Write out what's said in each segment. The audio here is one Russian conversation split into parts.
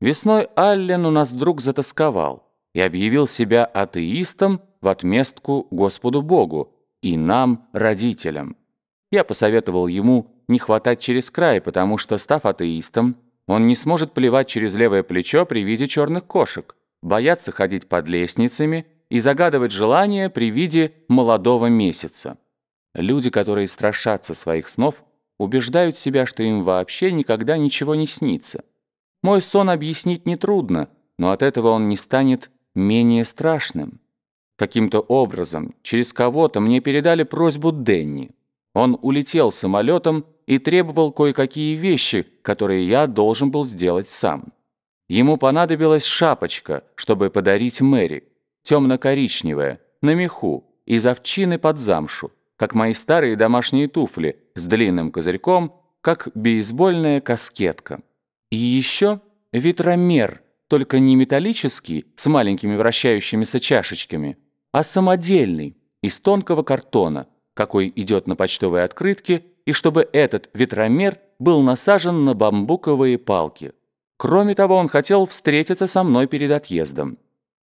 Весной Аллен у нас вдруг затасковал и объявил себя атеистом в отместку Господу Богу и нам, родителям. Я посоветовал ему не хватать через край, потому что, став атеистом, он не сможет плевать через левое плечо при виде черных кошек, бояться ходить под лестницами и загадывать желания при виде молодого месяца. Люди, которые страшатся своих снов, убеждают себя, что им вообще никогда ничего не снится. Мой сон объяснить нетрудно, но от этого он не станет менее страшным. Каким-то образом, через кого-то мне передали просьбу Денни. Он улетел самолетом и требовал кое-какие вещи, которые я должен был сделать сам. Ему понадобилась шапочка, чтобы подарить Мэри, темно-коричневая, на меху, из овчины под замшу, как мои старые домашние туфли с длинным козырьком, как бейсбольная каскетка. И еще ветромер, только не металлический, с маленькими вращающимися чашечками, а самодельный, из тонкого картона, какой идет на почтовой открытке, и чтобы этот ветромер был насажен на бамбуковые палки. Кроме того, он хотел встретиться со мной перед отъездом.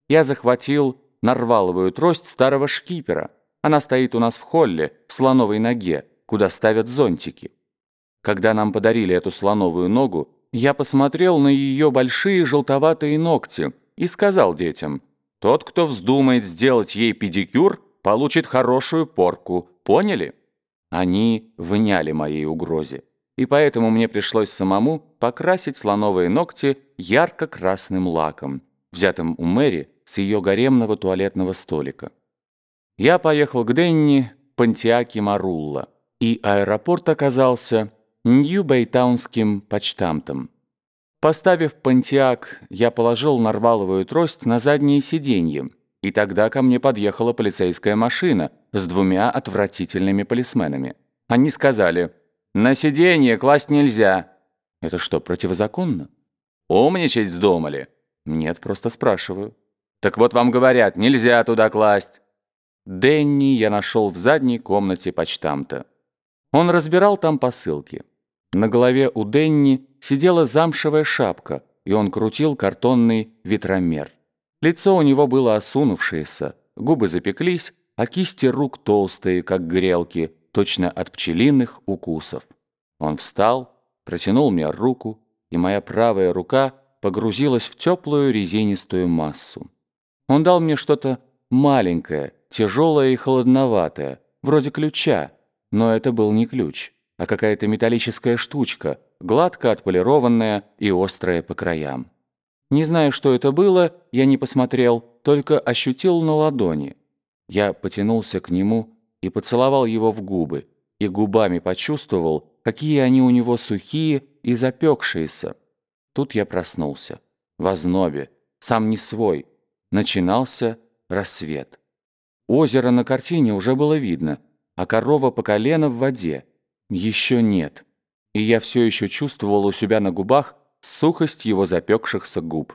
Я захватил нарваловую трость старого шкипера. Она стоит у нас в холле, в слоновой ноге, куда ставят зонтики. Когда нам подарили эту слоновую ногу, я посмотрел на ее большие желтоватые ногти и сказал детям, «Тот, кто вздумает сделать ей педикюр, получит хорошую порку. Поняли?» Они вняли моей угрозе, и поэтому мне пришлось самому покрасить слоновые ногти ярко-красным лаком, взятым у Мэри с ее гаремного туалетного столика. Я поехал к Денни, Пантиаки Марулла, и аэропорт оказался Нью-Бейтаунским почтамтом. Поставив Пантиак, я положил нарваловую трость на заднее сиденье, и тогда ко мне подъехала полицейская машина с двумя отвратительными полисменами. Они сказали, «На сиденье класть нельзя». Это что, противозаконно? Умничать вздумали? Нет, просто спрашиваю. Так вот вам говорят, нельзя туда класть. Денни я нашел в задней комнате почтамта. Он разбирал там посылки. На голове у Денни сидела замшевая шапка, и он крутил картонный ветромер. Лицо у него было осунувшееся, губы запеклись, а кисти рук толстые, как грелки, точно от пчелиных укусов. Он встал, протянул мне руку, и моя правая рука погрузилась в теплую резинистую массу. Он дал мне что-то маленькое, тяжелое и холодноватое, вроде ключа, но это был не ключ а какая-то металлическая штучка, гладко отполированная и острая по краям. Не знаю, что это было, я не посмотрел, только ощутил на ладони. Я потянулся к нему и поцеловал его в губы, и губами почувствовал, какие они у него сухие и запекшиеся. Тут я проснулся. В ознобе, сам не свой. Начинался рассвет. Озеро на картине уже было видно, а корова по колено в воде. Еще нет. И я все еще чувствовал у себя на губах сухость его запекшихся губ.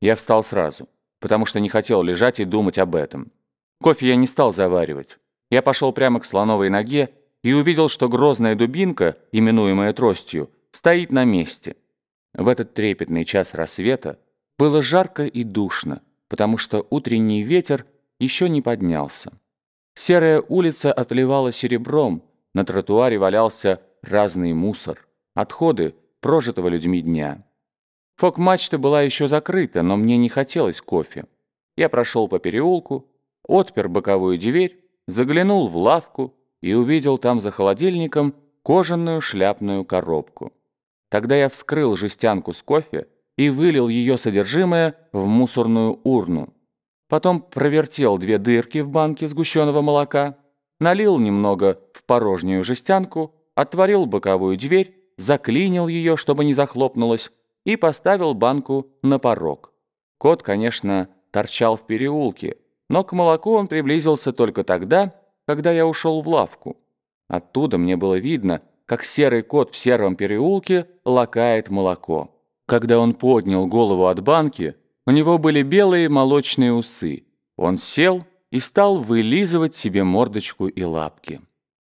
Я встал сразу, потому что не хотел лежать и думать об этом. Кофе я не стал заваривать. Я пошел прямо к слоновой ноге и увидел, что грозная дубинка, именуемая тростью, стоит на месте. В этот трепетный час рассвета было жарко и душно, потому что утренний ветер еще не поднялся. Серая улица отливала серебром, на тротуаре валялся разный мусор, отходы прожитого людьми дня. Фок-мачта была еще закрыта, но мне не хотелось кофе. Я прошел по переулку, отпер боковую дверь, заглянул в лавку и увидел там за холодильником кожаную шляпную коробку. Тогда я вскрыл жестянку с кофе и вылил ее содержимое в мусорную урну. Потом провертел две дырки в банке сгущенного молока, налил немного порожнюю жестянку, отворил боковую дверь, заклинил ее, чтобы не захлопнулась, и поставил банку на порог. Кот, конечно, торчал в переулке, но к молоку он приблизился только тогда, когда я ушел в лавку. Оттуда мне было видно, как серый кот в сером переулке лакает молоко. Когда он поднял голову от банки, у него были белые молочные усы. Он сел и стал вылизывать себе мордочку и лапки.